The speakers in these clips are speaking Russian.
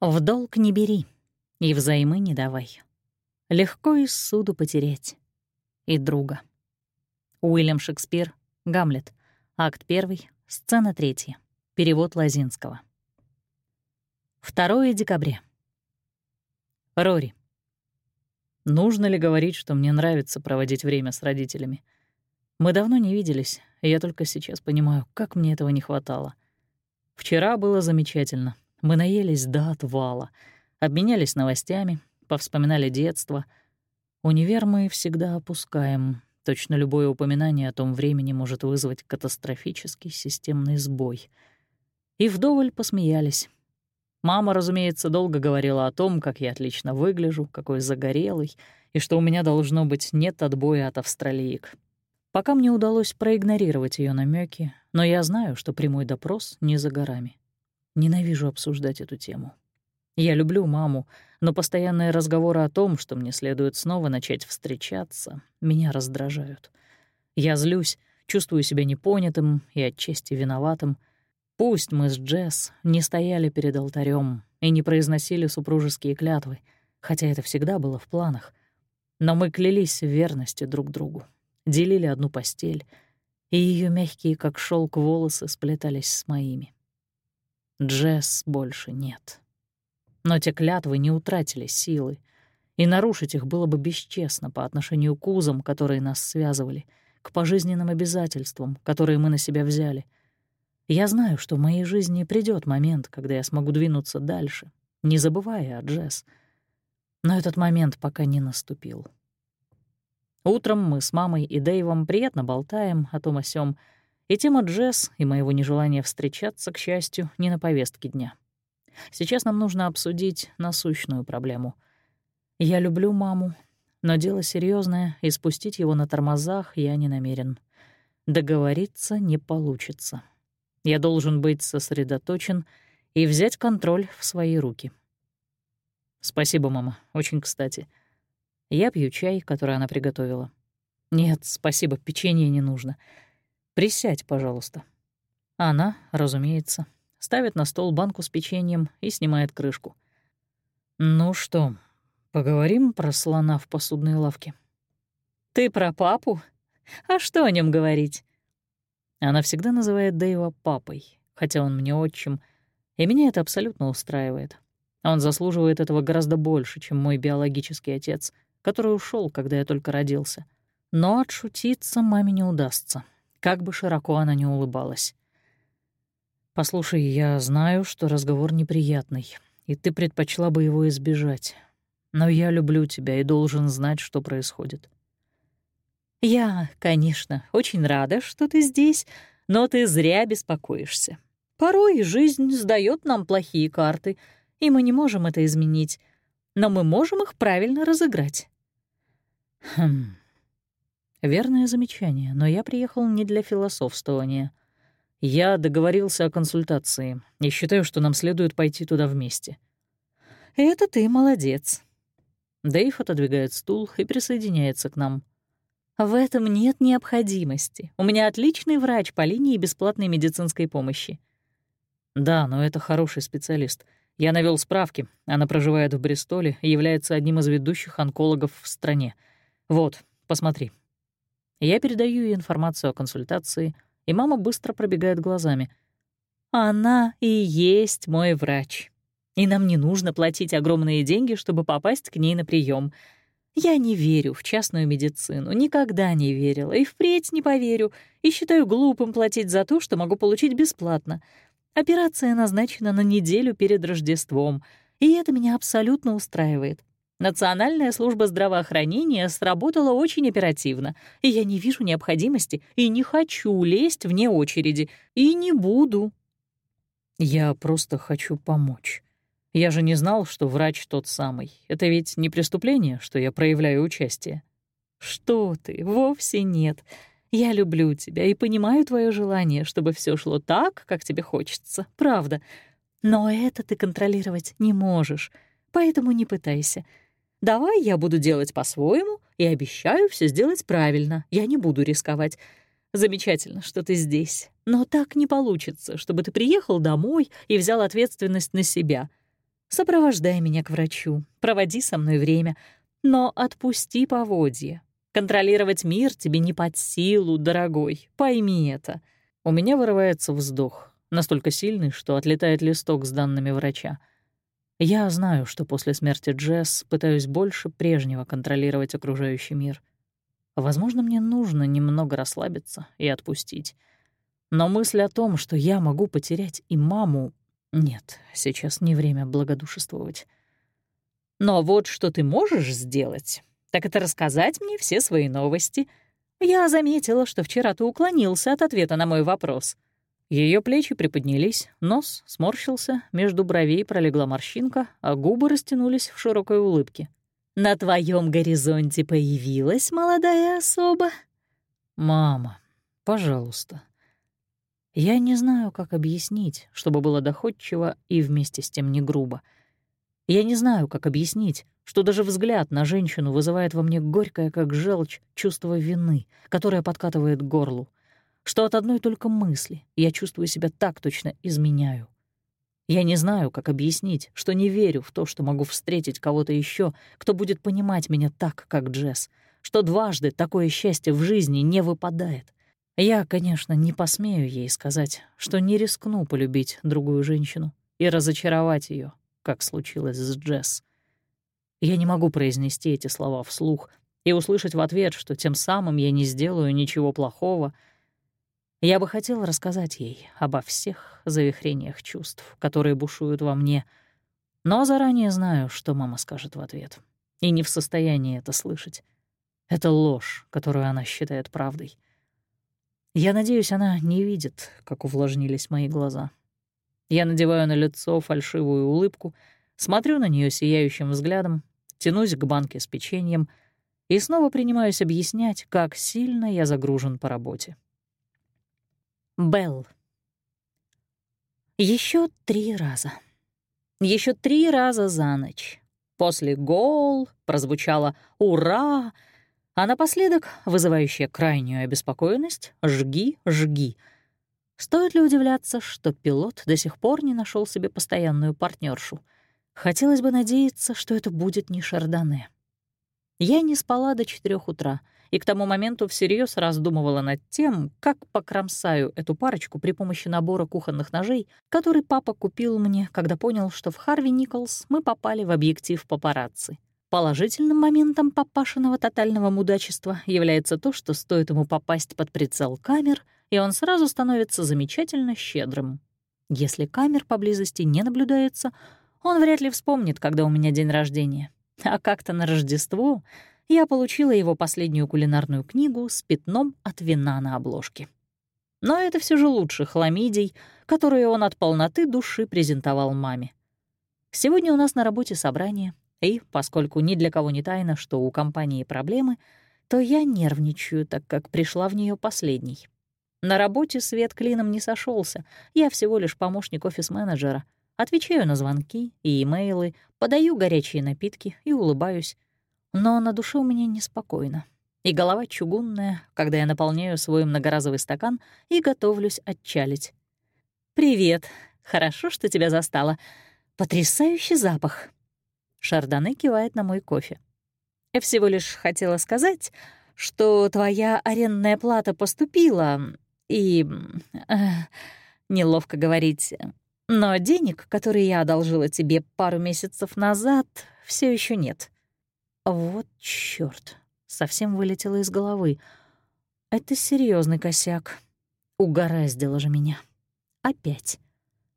В долг не бери и взаймы не давай. Легко и суду потерять. И друга. Уильям Шекспир, Гамлет. Акт 1, сцена 3. Перевод Лазинского. 2 декабря. Рори. Нужно ли говорить, что мне нравится проводить время с родителями? Мы давно не виделись, и я только сейчас понимаю, как мне этого не хватало. Вчера было замечательно. Мы наелись до отвала, обменялись новостями, повспоминали детство. Универ мы всегда опускаем. Точно любое упоминание о том времени может вызвать катастрофический системный сбой. И вдоволь посмеялись. Мама, разумеется, долго говорила о том, как я отлично выгляжу, какой загорелый, и что у меня должно быть нет отбоя от австралиек. Пока мне удалось проигнорировать ее намеки, но я знаю, что прямой допрос не за горами. Ненавижу обсуждать эту тему. Я люблю маму, но постоянные разговоры о том, что мне следует снова начать встречаться, меня раздражают. Я злюсь, чувствую себя непонятым и отчасти виноватым — Пусть мы с Джесс не стояли перед алтарем и не произносили супружеские клятвы, хотя это всегда было в планах, но мы клялись в верности друг другу, делили одну постель, и ее мягкие, как шелк, волосы сплетались с моими. Джесс больше нет. Но те клятвы не утратили силы, и нарушить их было бы бесчестно по отношению к узам, которые нас связывали, к пожизненным обязательствам, которые мы на себя взяли — я знаю, что в моей жизни придет момент, когда я смогу двинуться дальше, не забывая о Джесс. Но этот момент пока не наступил. Утром мы с мамой и Дэйвом приятно болтаем о том о сём, и тема Джесс и моего нежелания встречаться, к счастью, не на повестке дня. Сейчас нам нужно обсудить насущную проблему. Я люблю маму, но дело серьезное, и спустить его на тормозах я не намерен. Договориться не получится. Я должен быть сосредоточен и взять контроль в свои руки. Спасибо, мама, очень кстати. Я пью чай, который она приготовила. Нет, спасибо, печенье не нужно. Присядь, пожалуйста. Она, разумеется, ставит на стол банку с печеньем и снимает крышку. Ну что, поговорим про слона в посудной лавке? Ты про папу? А что о нем говорить? Она всегда называет Дэйва папой, хотя он мне отчим, и меня это абсолютно устраивает. Он заслуживает этого гораздо больше, чем мой биологический отец, который ушел, когда я только родился. Но отшутиться маме не удастся, как бы широко она ни улыбалась. «Послушай, я знаю, что разговор неприятный, и ты предпочла бы его избежать. Но я люблю тебя и должен знать, что происходит. «Я, конечно, очень рада, что ты здесь, но ты зря беспокоишься. Порой жизнь сдает нам плохие карты, и мы не можем это изменить, но мы можем их правильно разыграть». Хм. Верное замечание, но я приехал не для философствования. Я договорился о консультации и считаю, что нам следует пойти туда вместе. Это ты молодец. Дэйв отодвигает стул и присоединяется к нам. В этом нет необходимости. У меня отличный врач по линии бесплатной медицинской помощи. Да, но это хороший специалист. Я навел справки. Она проживает в Бристоле и является одним из ведущих онкологов в стране. Вот, посмотри. Я передаю ей информацию о консультации, и мама быстро пробегает глазами. Она и есть мой врач. И нам не нужно платить огромные деньги, чтобы попасть к ней на прием. Я не верю в частную медицину, никогда не верила и впредь не поверю, и считаю глупым платить за то, что могу получить бесплатно. Операция назначена на неделю перед Рождеством, и это меня абсолютно устраивает. Национальная служба здравоохранения сработала очень оперативно, и я не вижу необходимости и не хочу лезть вне очереди, и не буду. Я просто хочу помочь. Я же не знал, что врач тот самый. Это ведь не преступление, что я проявляю участие. Что ты? Вовсе нет. Я люблю тебя и понимаю твое желание, чтобы все шло так, как тебе хочется. Правда. Но это ты контролировать не можешь. Поэтому не пытайся. Давай я буду делать по-своему и обещаю все сделать правильно. Я не буду рисковать. Замечательно, что ты здесь. Но так не получится, чтобы ты приехал домой и взял ответственность на себя — Сопровождай меня к врачу, проводи со мной время, но отпусти поводья. Контролировать мир тебе не под силу, дорогой, пойми это. У меня вырывается вздох, настолько сильный, что отлетает листок с данными врача. Я знаю, что после смерти Джесс пытаюсь больше прежнего контролировать окружающий мир. Возможно, мне нужно немного расслабиться и отпустить. Но мысль о том, что я могу потерять и маму... Нет, сейчас не время благодушествовать. Но вот что ты можешь сделать, так это рассказать мне все свои новости. Я заметила, что вчера ты уклонился от ответа на мой вопрос. Ее плечи приподнялись, нос сморщился, между бровей пролегла морщинка, а губы растянулись в широкой улыбке. «На твоем горизонте появилась молодая особа?» «Мама, пожалуйста». Я не знаю, как объяснить, чтобы было доходчиво и вместе с тем не грубо. Я не знаю, как объяснить, что даже взгляд на женщину вызывает во мне горькое, как желчь, чувство вины, которое подкатывает к горлу что от одной только мысли я чувствую себя так точно изменяю. Я не знаю, как объяснить, что не верю в то, что могу встретить кого-то еще, кто будет понимать меня так, как Джесс, что дважды такое счастье в жизни не выпадает. Я, конечно, не посмею ей сказать, что не рискну полюбить другую женщину и разочаровать ее, как случилось с Джесс. Я не могу произнести эти слова вслух и услышать в ответ, что тем самым я не сделаю ничего плохого — я бы хотел рассказать ей обо всех завихрениях чувств, которые бушуют во мне, но заранее знаю, что мама скажет в ответ, и не в состоянии это слышать. Это ложь, которую она считает правдой. Я надеюсь, она не видит, как увлажнились мои глаза. Я надеваю на лицо фальшивую улыбку, смотрю на нее сияющим взглядом, тянусь к банке с печеньем и снова принимаюсь объяснять, как сильно я загружен по работе. Белл. Еще три раза. Еще три раза за ночь. После «гол» прозвучало «ура», а напоследок, вызывающая крайнюю обеспокоенность, «жги, жги». Стоит ли удивляться, что пилот до сих пор не нашел себе постоянную партнершу? Хотелось бы надеяться, что это будет не Шардоне. Я не спала до четырех утра — и к тому моменту всерьез раздумывала над тем, как покромсаю эту парочку при помощи набора кухонных ножей, который папа купил мне, когда понял, что в Харви Николс мы попали в объектив папарацци. Положительным моментом папашиного тотального мудачества является то, что стоит ему попасть под прицел камер, и он сразу становится замечательно щедрым. Если камер поблизости не наблюдается, он вряд ли вспомнит, когда у меня день рождения. А как-то на Рождество я получила его последнюю кулинарную книгу с пятном от вина на обложке. Но это все же лучше хламидий, которые он от полноты души презентовал маме. Сегодня у нас на работе собрание, и, поскольку ни для кого не тайно, что у компании проблемы, то я нервничаю, так как пришла в нее последней. На работе свет клином не сошелся, я всего лишь помощник офис-менеджера. Отвечаю на звонки и имейлы, подаю горячие напитки и улыбаюсь, но на душе у меня неспокойно. И голова чугунная, когда я наполняю свой многоразовый стакан и готовлюсь отчалить. «Привет. Хорошо, что тебя застала. Потрясающий запах». Шардоне кивает на мой кофе. «Я всего лишь хотела сказать, что твоя арендная плата поступила, и... Э, неловко говорить, но денег, которые я одолжила тебе пару месяцев назад, все еще нет. Вот чёрт, совсем вылетело из головы. Это серьезный косяк. Угораздило же меня. Опять.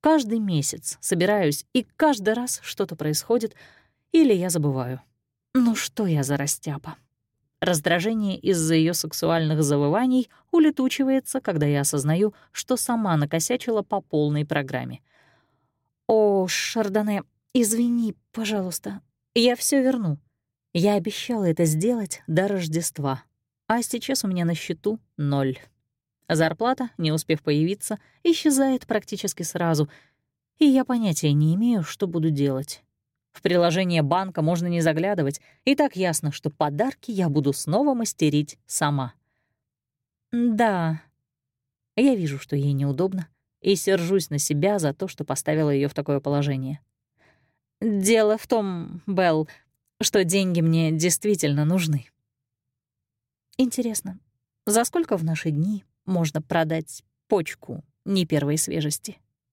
Каждый месяц собираюсь, и каждый раз что-то происходит, или я забываю. Ну что я за растяпа? Раздражение из-за ее сексуальных завываний улетучивается, когда я осознаю, что сама накосячила по полной программе. «О, Шардоне, извини, пожалуйста, я все верну. Я обещала это сделать до Рождества, а сейчас у меня на счету ноль. Зарплата, не успев появиться, исчезает практически сразу, и я понятия не имею, что буду делать. В приложение банка можно не заглядывать, и так ясно, что подарки я буду снова мастерить сама. Да, я вижу, что ей неудобно, и сержусь на себя за то, что поставила ее в такое положение. Дело в том, Белл, что деньги мне действительно нужны. Интересно, за сколько в наши дни можно продать почку не первой свежести?